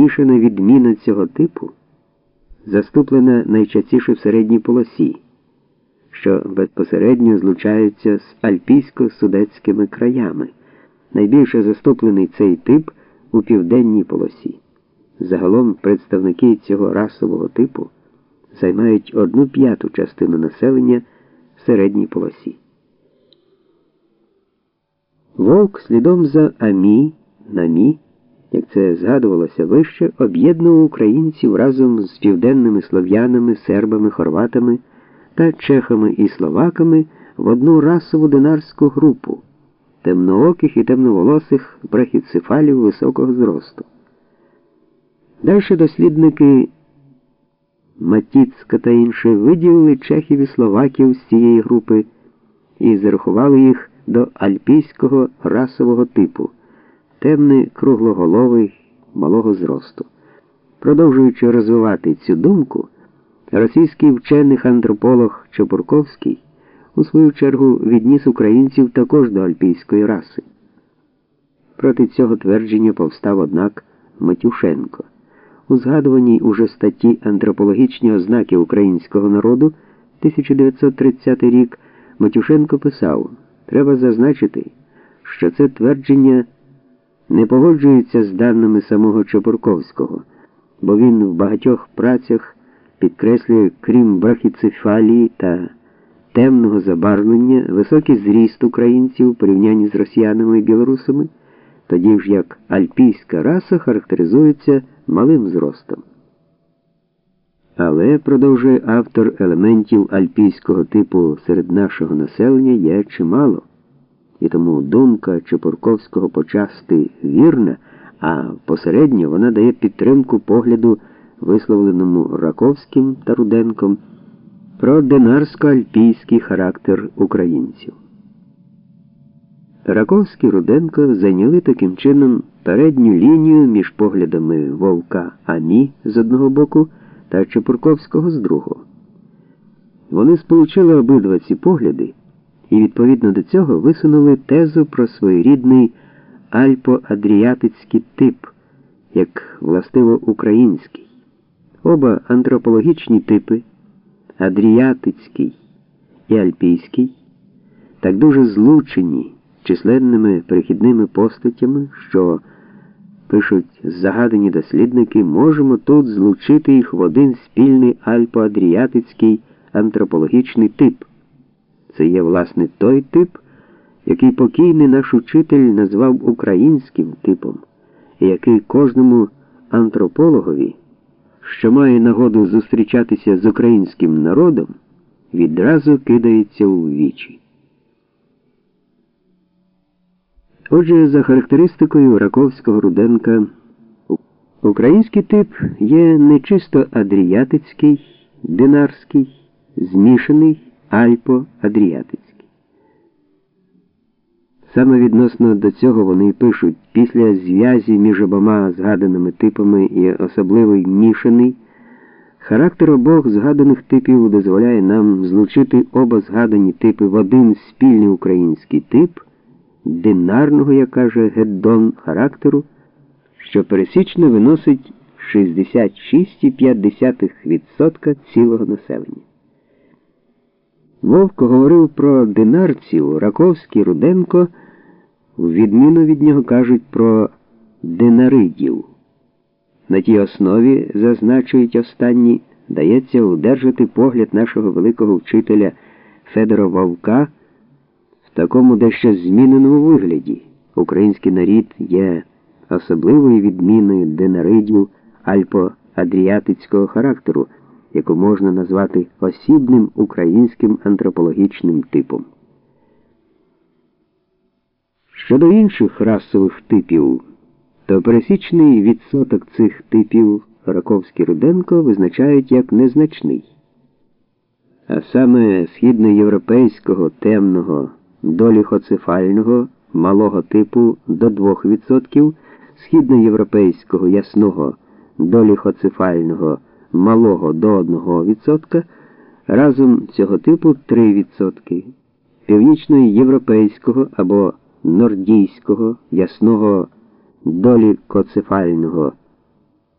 змішана відміна цього типу заступлена найчастіше в середній полосі, що безпосередньо злучаються з альпійсько-судецькими краями. Найбільше заступлений цей тип у південній полосі. Загалом представники цього расового типу займають одну п'яту частину населення в середній полосі. Вовк слідом за Амі, Намі, як це згадувалося вище, об'єднував українців разом з південними слов'янами, сербами, хорватами та чехами і словаками в одну расову динарську групу темнооких і темноволосих брахіцефалів високого зросту. Далі дослідники Матіцька та інші виділили чехів і словаків з цієї групи і зарахували їх до альпійського расового типу, темний круглоголовий малого зросту. Продовжуючи розвивати цю думку, російський вчений антрополог Чепурковський у свою чергу відніс українців також до альпійської раси. Проти цього твердження повстав, однак, Матюшенко. У згадуваній уже статті Антропологічні ознаки українського народу 1930 рік Матюшенко писав: треба зазначити, що це твердження не погоджується з даними самого Чепурковського, бо він в багатьох працях підкреслює, крім брахіцефалії та темного забарвлення, високий зріст українців у порівнянні з росіянами і білорусами, тоді ж як альпійська раса характеризується малим зростом. Але, продовжує автор елементів альпійського типу серед нашого населення є чимало, і тому думка Чепурковського почасти вірна, а посередньо вона дає підтримку погляду, висловленому Раковським та Руденком про динарсько-альпійський характер українців. Раковський Руденко зайняли таким чином передню лінію між поглядами Вовка Амі з одного боку та Чепурковського з другого. Вони сполучили обидва ці погляди і відповідно до цього висунули тезу про своєрідний альпо-адріатицький тип, як властиво український. Оба антропологічні типи. Адріатицький і Альпійський, так дуже злучені численними перехідними постатями, що, пишуть загадані дослідники, можемо тут злучити їх в один спільний альпоадріатицький антропологічний тип. Це є, власне, той тип, який покійний наш учитель назвав українським типом, і який кожному антропологові що має нагоду зустрічатися з українським народом, відразу кидається у вічі. Отже, за характеристикою Раковського Руденка, український тип є не чисто адріатицький, динарський, змішаний альпо-адріатицький. Саме відносно до цього вони пишуть, після зв'язі між обома згаданими типами і особливий мішаний, характер обох згаданих типів дозволяє нам злучити оба згадані типи в один спільний український тип, динарного, як каже Геддон, характеру, що пересічно виносить 66,5% цілого населення. Вовко говорив про динарців, Раковський Руденко, відміну від нього кажуть про динаридів. На тій основі, зазначують останні, дається удержати погляд нашого великого вчителя Федора Вовка в такому дещо зміненому вигляді. Український нарід є особливою відміною динаридів альпо-адріатицького характеру яку можна назвати осібним українським антропологічним типом. Щодо інших расових типів, то пересічний відсоток цих типів Раковський Руденко визначають як незначний. А саме східноєвропейського темного доліхоцефального малого типу до 2%, східноєвропейського ясного доліхоцефального малого до 1%, разом цього типу 3%, північноєвропейського або нордійського ясного долікоцефального